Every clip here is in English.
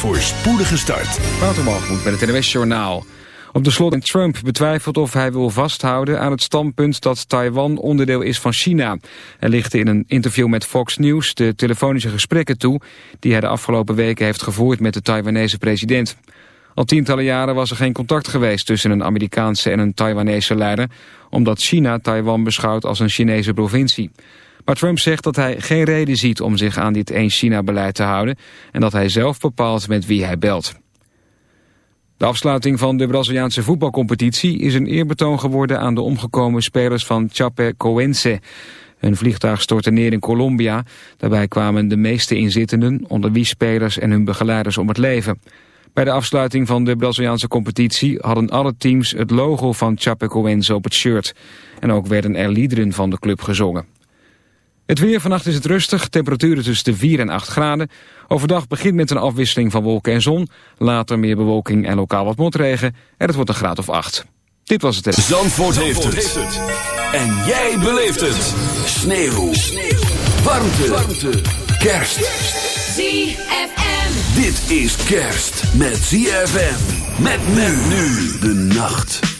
voor spoedige start. Watermalgemoed bij het NWS Journaal. Op de slot Trump betwijfelt of hij wil vasthouden aan het standpunt dat Taiwan onderdeel is van China. Hij lichtte in een interview met Fox News de telefonische gesprekken toe die hij de afgelopen weken heeft gevoerd met de Taiwanese president. Al tientallen jaren was er geen contact geweest tussen een Amerikaanse en een Taiwanese leider, omdat China Taiwan beschouwt als een Chinese provincie. Maar Trump zegt dat hij geen reden ziet om zich aan dit één-China-beleid te houden... en dat hij zelf bepaalt met wie hij belt. De afsluiting van de Braziliaanse voetbalcompetitie is een eerbetoon geworden aan de omgekomen spelers van Chapecoense. Hun vliegtuig stortte neer in Colombia. Daarbij kwamen de meeste inzittenden, onder wie spelers en hun begeleiders om het leven. Bij de afsluiting van de Braziliaanse competitie hadden alle teams het logo van Chapecoense op het shirt. En ook werden er liederen van de club gezongen. Het weer, vannacht is het rustig, temperaturen tussen de 4 en 8 graden. Overdag begint met een afwisseling van wolken en zon. Later meer bewolking en lokaal wat motregen. En het wordt een graad of 8. Dit was het. Zandvoort, heeft, het. En jij beleeft het. Sneeuw. Sneeuw. Warmte. Warmte. Kerst. ZFM. Dit is kerst met ZFM. Met men nu de nacht.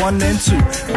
one and two.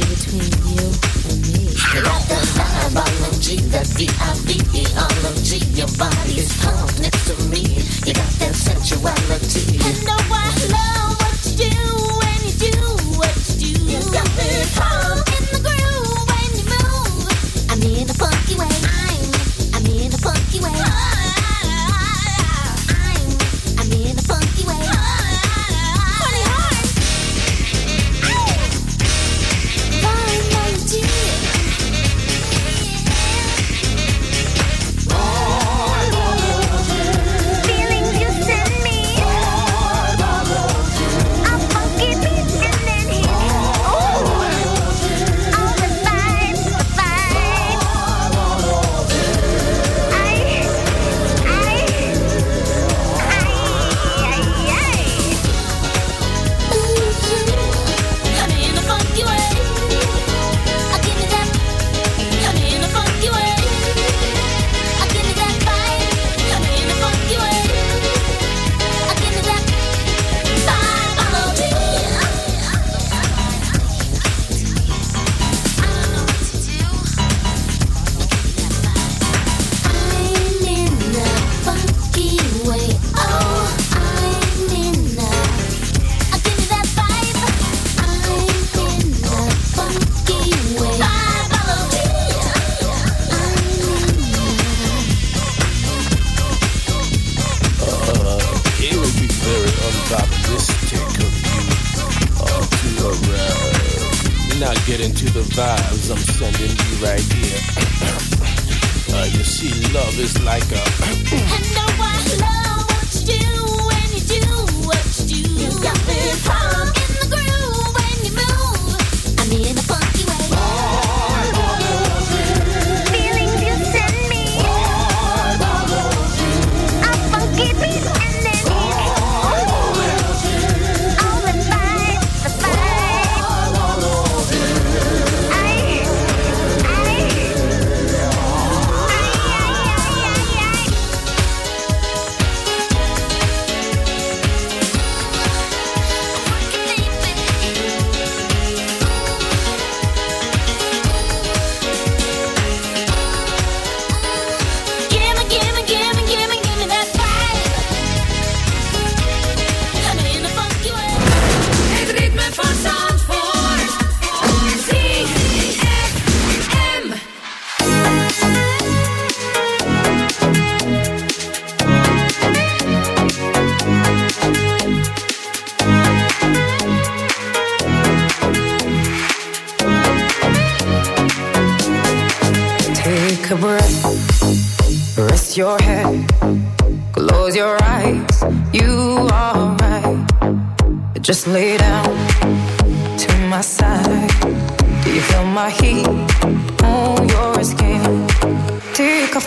between you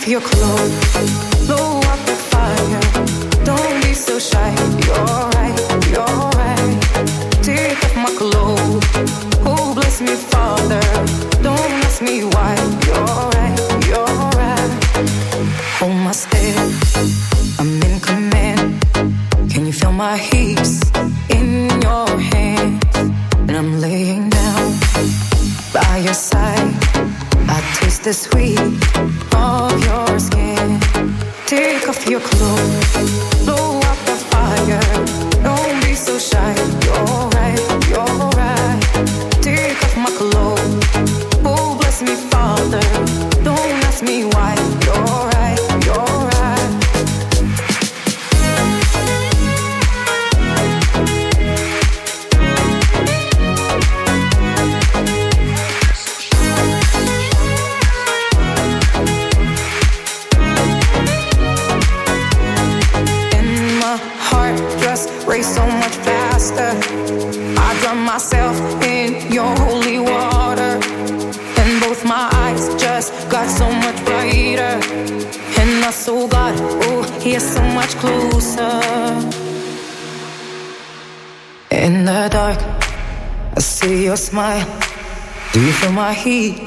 your clothes, you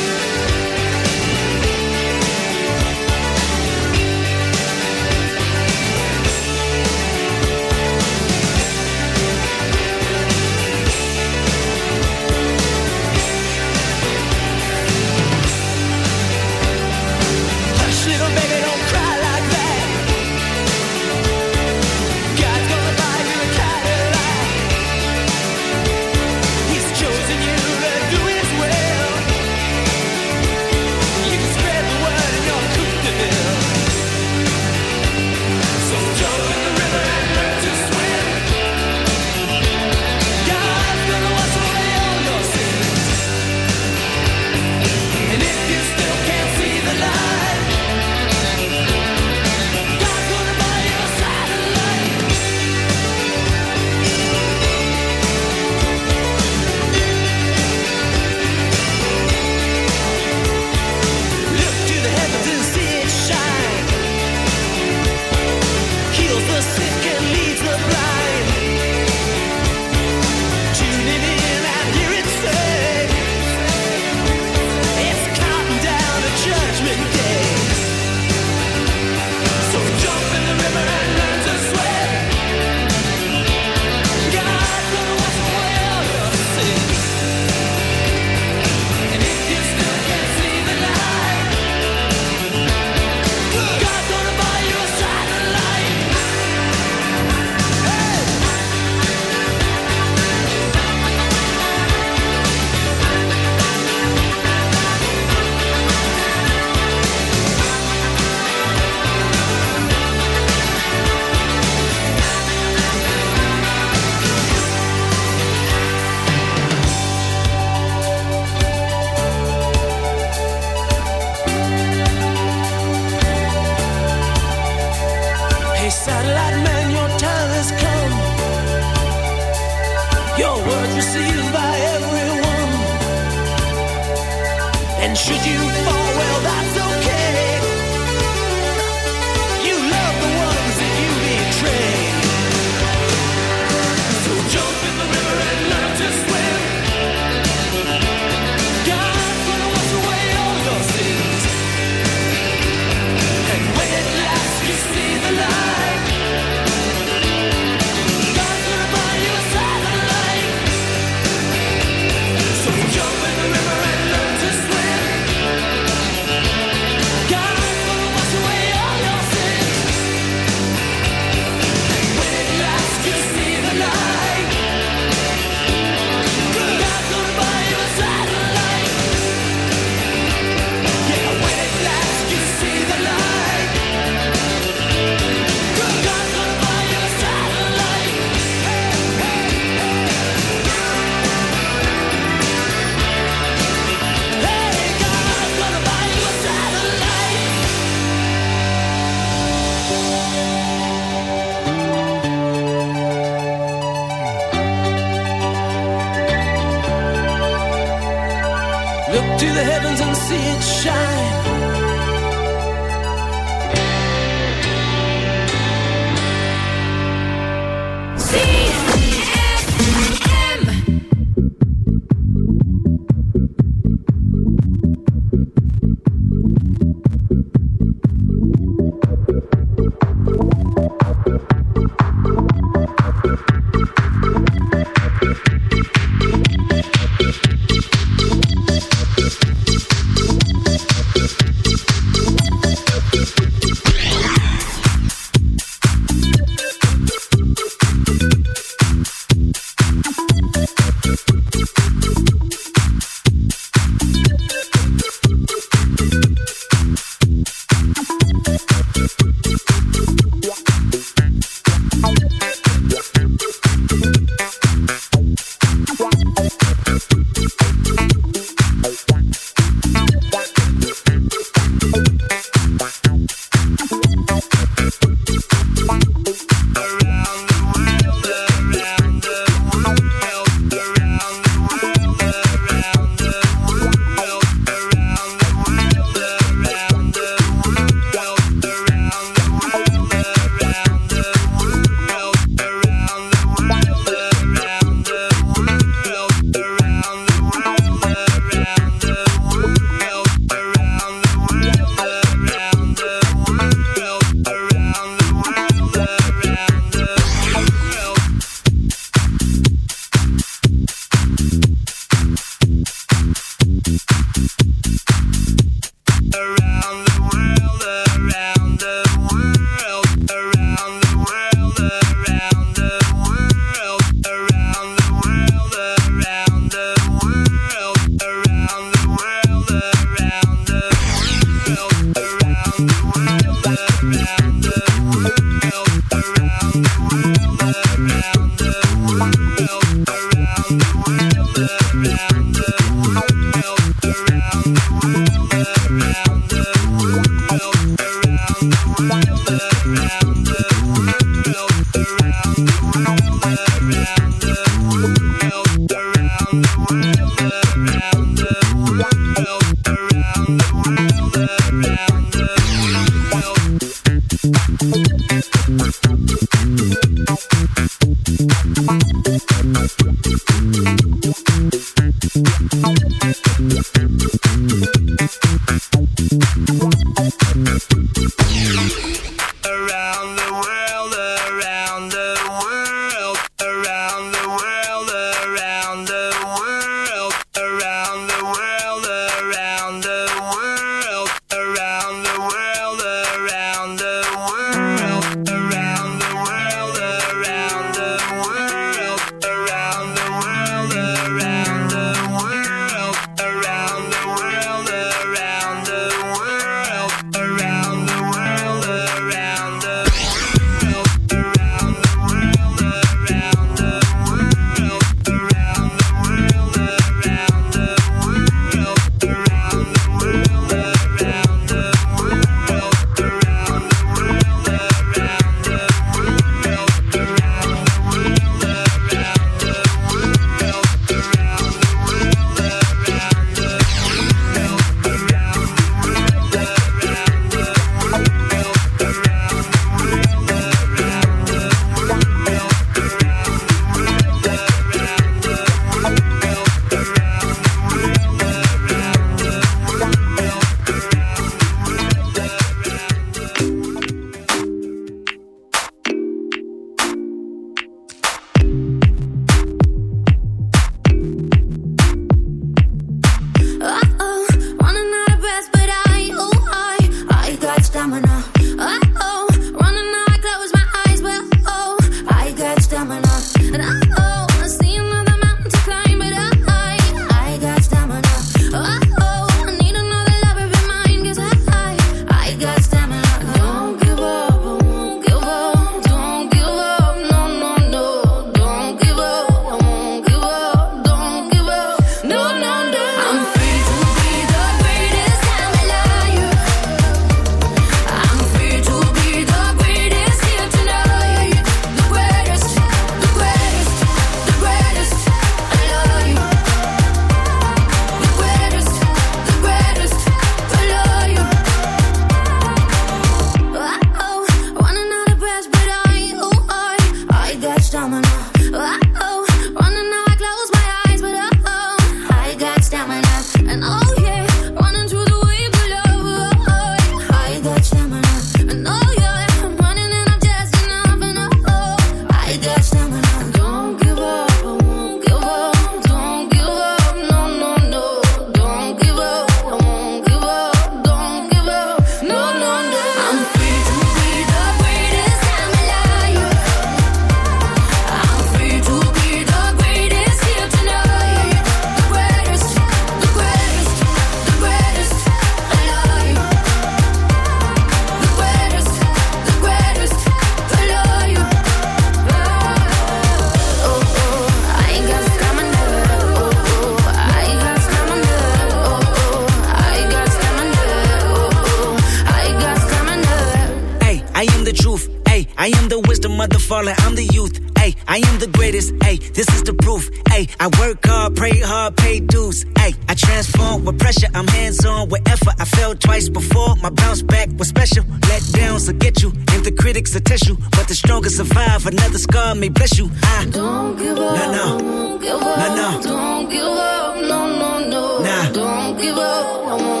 tissue. But the strongest survive. Another scar may bless you. I don't give up. No, no. Don't give up. No, no. Don't give up. No, no, no. Nah. Don't give up.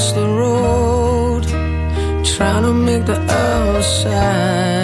across the road, trying to make the outside.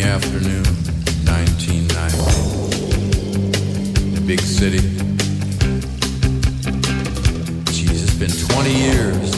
the afternoon, 1990. In a big city. Jesus, it's been 20 years.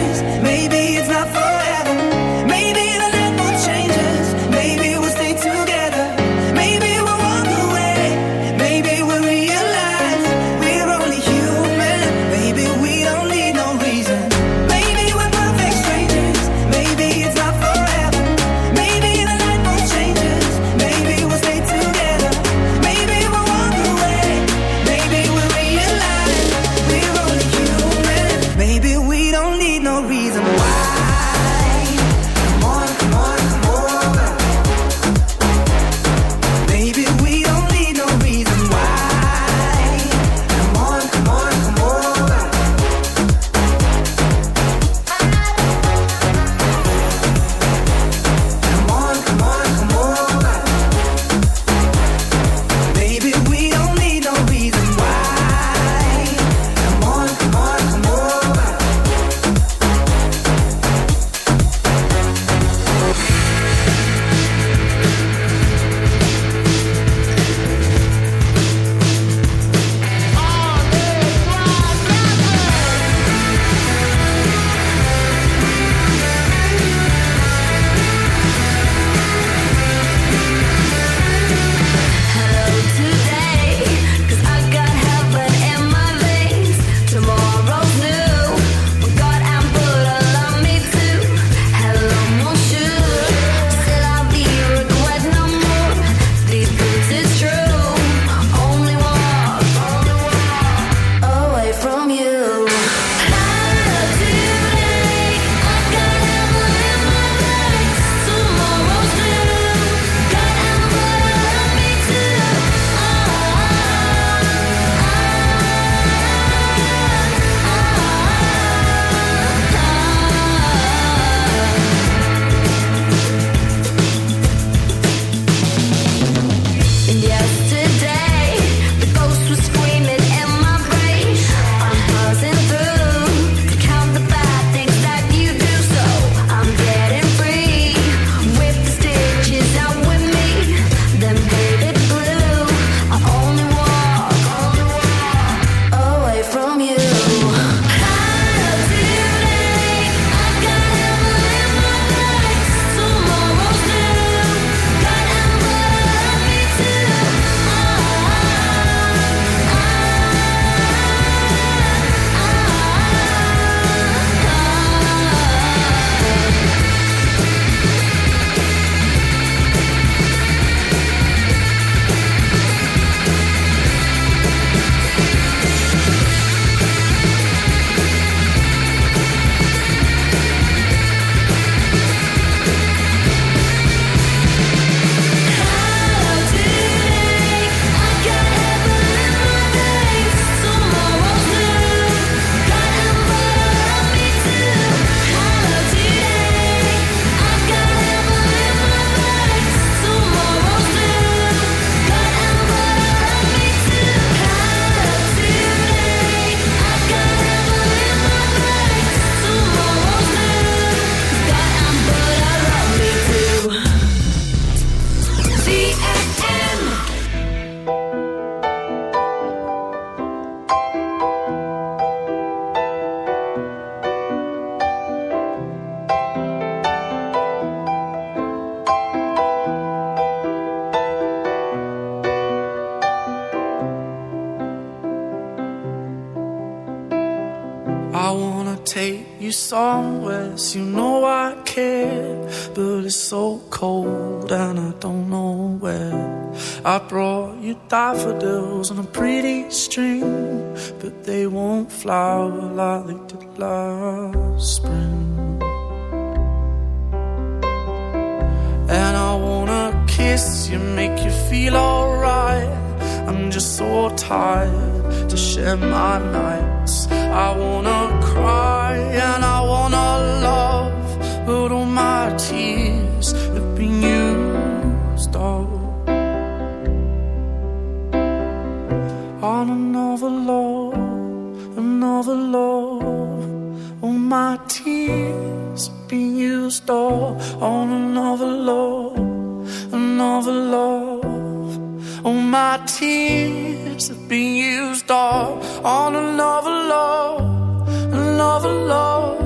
being used up on another love, another love.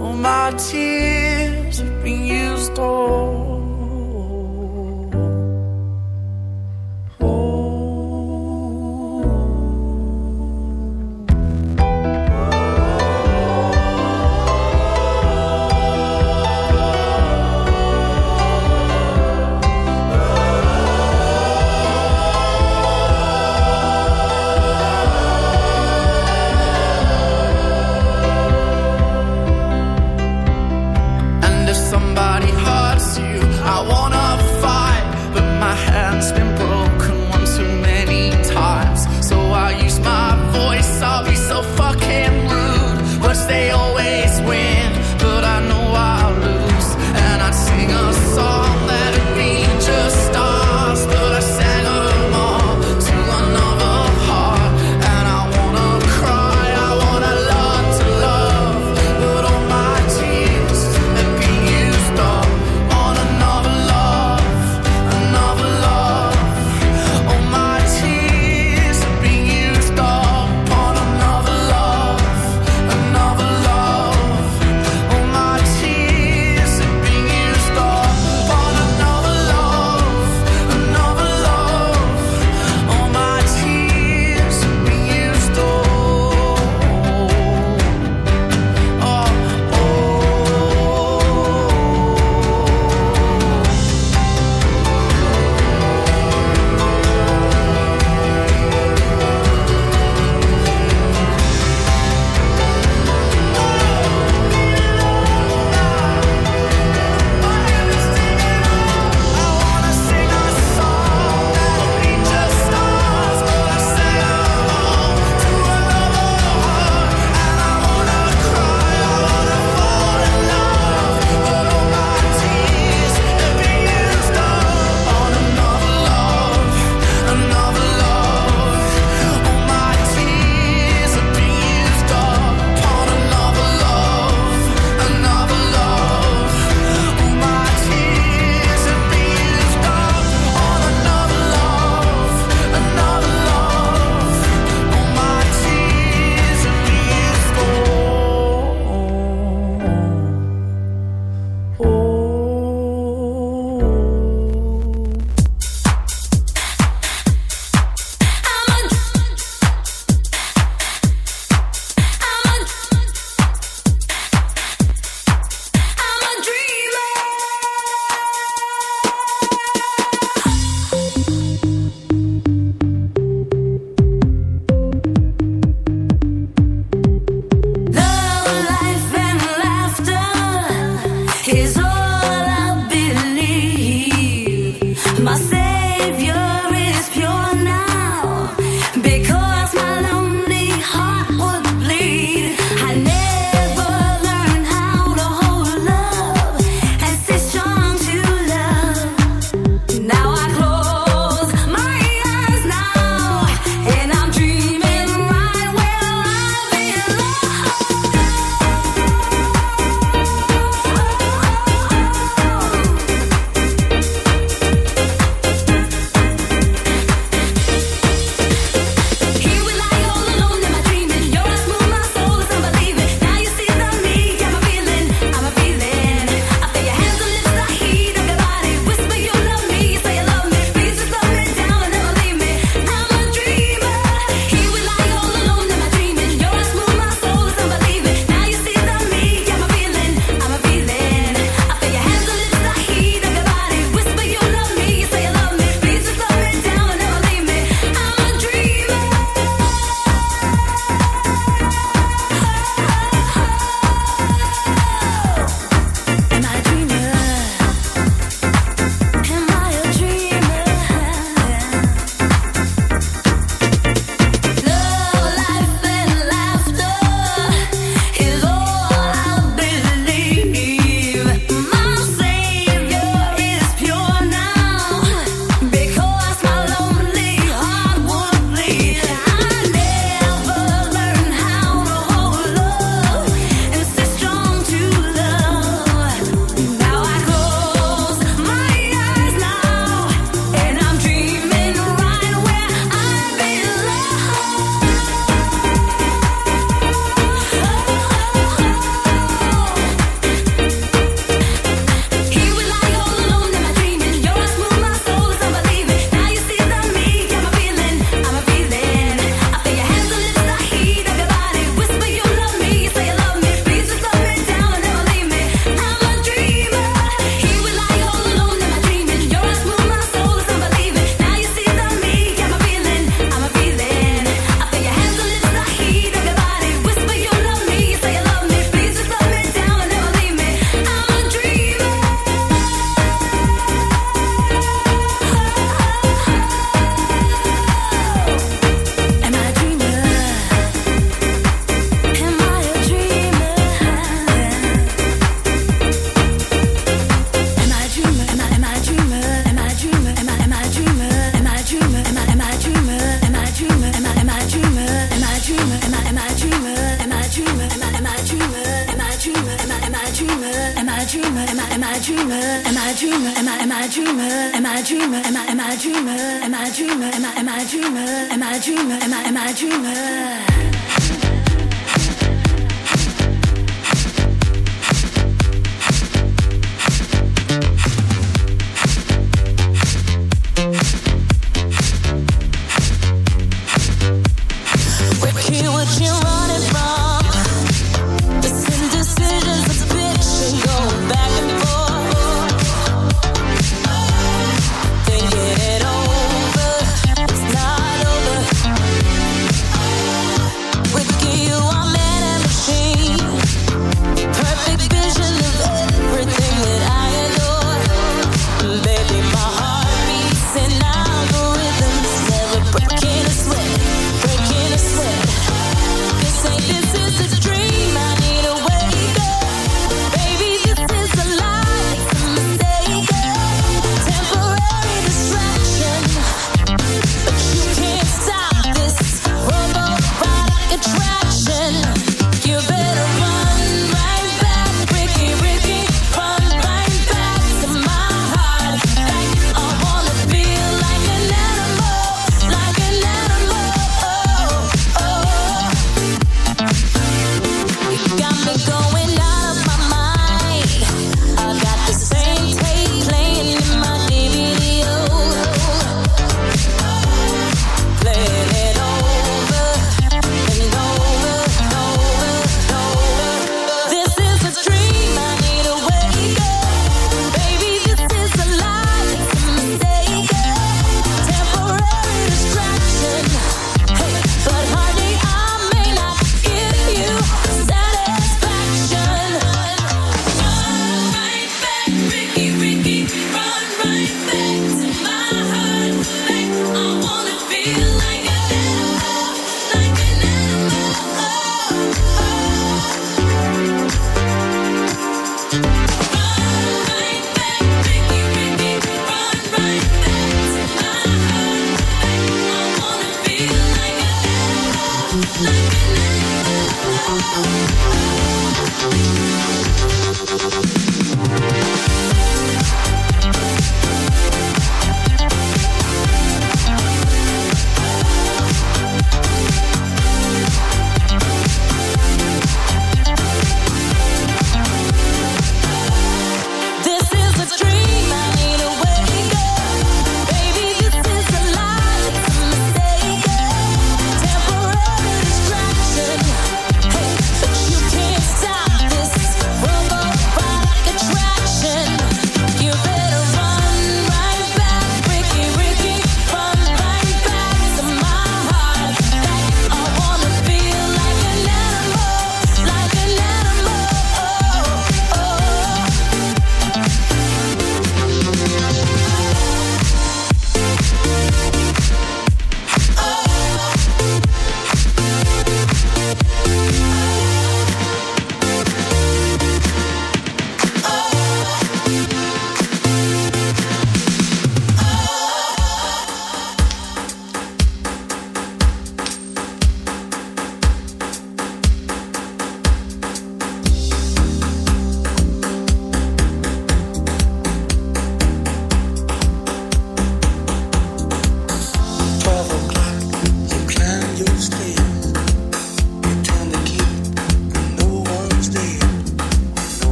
Oh, my tears.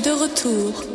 de retour.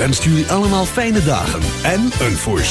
Wens jullie allemaal fijne dagen en een voorstel.